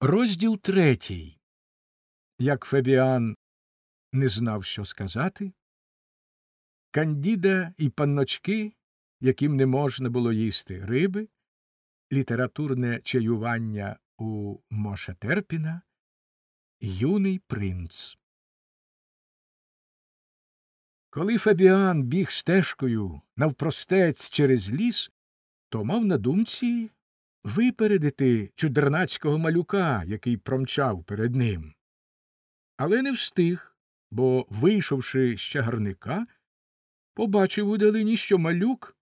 Розділ третій. Як Фабіан не знав, що сказати, Кандіда і панночки, яким не можна було їсти риби, літературне чаювання у Моша Терпіна, юний принц. Коли Фабіан біг стежкою навпростець через ліс, то мав на думці випередити чудернацького малюка, який промчав перед ним. Але не встиг, бо, вийшовши з чагарника, побачив у долині, що малюк,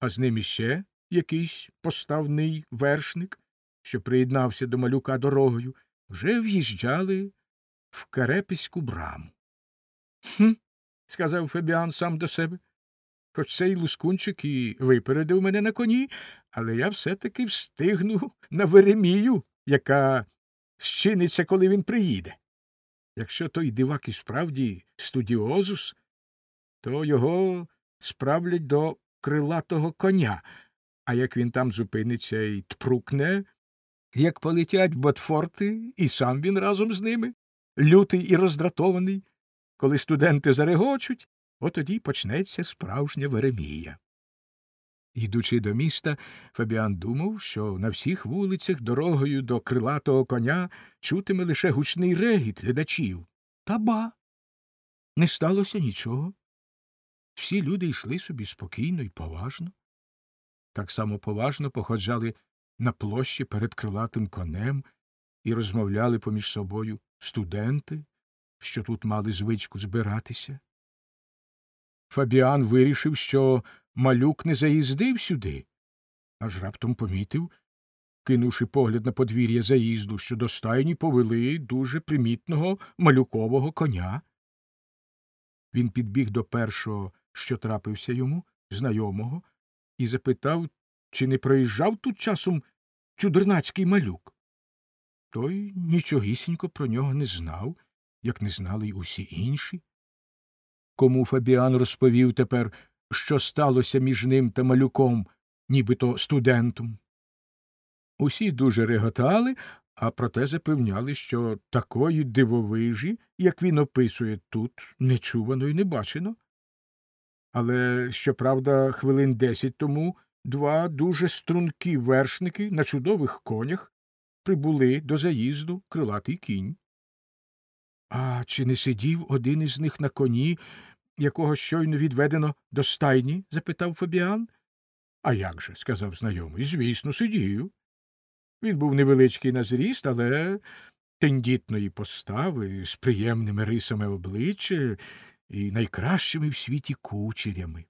а з ним іще якийсь поставний вершник, що приєднався до малюка дорогою, вже в'їжджали в Карепиську браму. Хм, сказав Фебіан сам до себе. Хоч цей лускунчик і випередив мене на коні, але я все-таки встигну на Веремію, яка щиниться, коли він приїде. Якщо той дивак і справді студіозус, то його справлять до крилатого коня, а як він там зупиниться і тпрукне, як полетять ботфорти, і сам він разом з ними, лютий і роздратований, коли студенти зарегочуть, от тоді почнеться справжня Веремія. Йдучи до міста, Фабіан думав, що на всіх вулицях дорогою до крилатого коня чутиме лише гучний регіт глядачів. Та ба. Не сталося нічого. Всі люди йшли собі спокійно і поважно. Так само поважно походжали на площі перед крилатим конем і розмовляли поміж собою студенти, що тут мали звичку збиратися. Фабіан вирішив, що малюк не заїздив сюди, аж раптом помітив, кинувши погляд на подвір'я заїзду, що до стайні повели дуже примітного малюкового коня. Він підбіг до першого, що трапився йому, знайомого, і запитав, чи не проїжджав тут часом чудернацький малюк. Той нічогісінько про нього не знав, як не знали й усі інші. Кому Фабіан розповів тепер, що сталося між ним та малюком, нібито студентом. Усі дуже реготали, а проте запевняли, що такої дивовижі, як він описує тут, не чувано і не бачено. Але, щоправда, хвилин десять тому два дуже стрункі вершники на чудових конях прибули до заїзду крилатий кінь. А чи не сидів один із них на коні, якого щойно відведено до стайні? запитав Фабіан. А як же? сказав знайомий. Звісно, сидів. Він був невеличкий на зріст, але тендітної постави, з приємними рисами обличчя і найкращими в світі кучерями.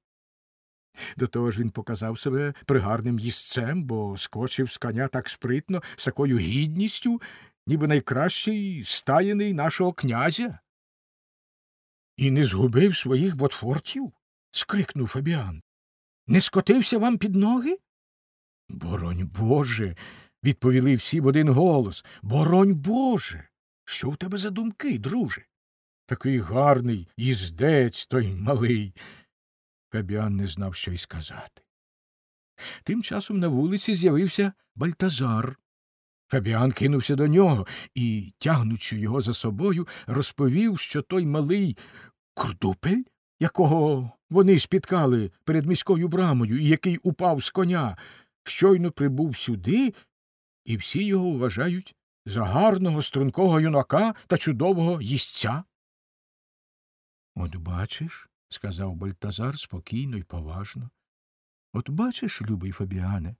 До того ж він показав себе пригарним їстцем, бо скочив з коня так спритно, з такою гідністю, ніби найкращий стаєний нашого князя. І не згубив своїх ботфортів? скрикнув Фабіан. Не скотився вам під ноги? Боронь Боже. відповіли всі в один голос. Боронь Боже. Що в тебе за думки, друже? Такий гарний їздець той малий. Фабіан не знав, що й сказати. Тим часом на вулиці з'явився Бальтазар. Фабіан кинувся до нього і, тягнучи його за собою, розповів, що той малий курдупель, якого вони спіткали перед міською брамою і який упав з коня, щойно прибув сюди, і всі його вважають за гарного стрункого юнака та чудового їстця. От бачиш, сказав Бальтазар спокійно і поважно. От бачиш, любий Фабіане,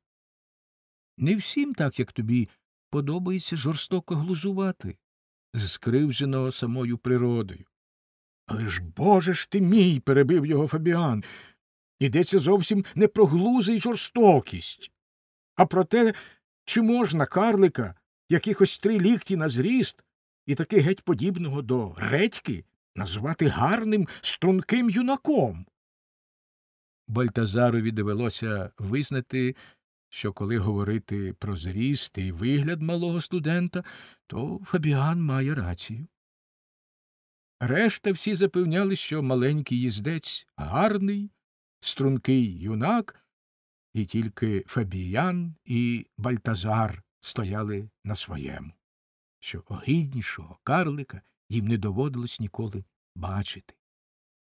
не всім так, як тобі, подобається жорстоко глузувати, з самою природою. Але ж боже ж ти мій, перебив його Фабіан. Йдеться зовсім не про глузи й жорстокість, а про те, чи можна карлика якихось три лікті на зріст і таки геть подібного до редьки назвати гарним струнким юнаком. Бальтазарові довелося визнати, що коли говорити про зріст і вигляд малого студента, то Фабіан має рацію. Решта всі запевняли, що маленький їздець гарний, стрункий юнак, і тільки Фабіян і Бальтазар стояли на своєму. що огиднішого карлика їм не доводилось ніколи бачити.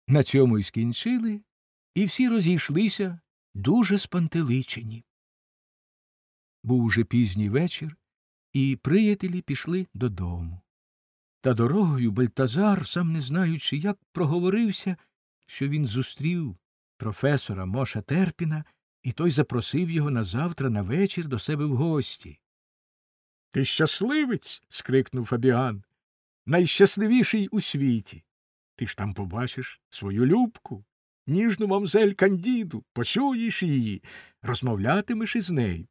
На цьому й скінчили, і всі розійшлися дуже спантеличені. Був уже пізній вечір, і приятелі пішли додому. Та дорогою Бальтазар, сам не знаючи, як проговорився, що він зустрів професора Моша Терпіна, і той запросив його на завтра на вечір до себе в гості. Ти щасливець. скрикнув Фабіан. Найщасливіший у світі. Ти ж там побачиш свою любку, ніжну мамзель Кандіду, почуєш її, розмовлятимеш із нею.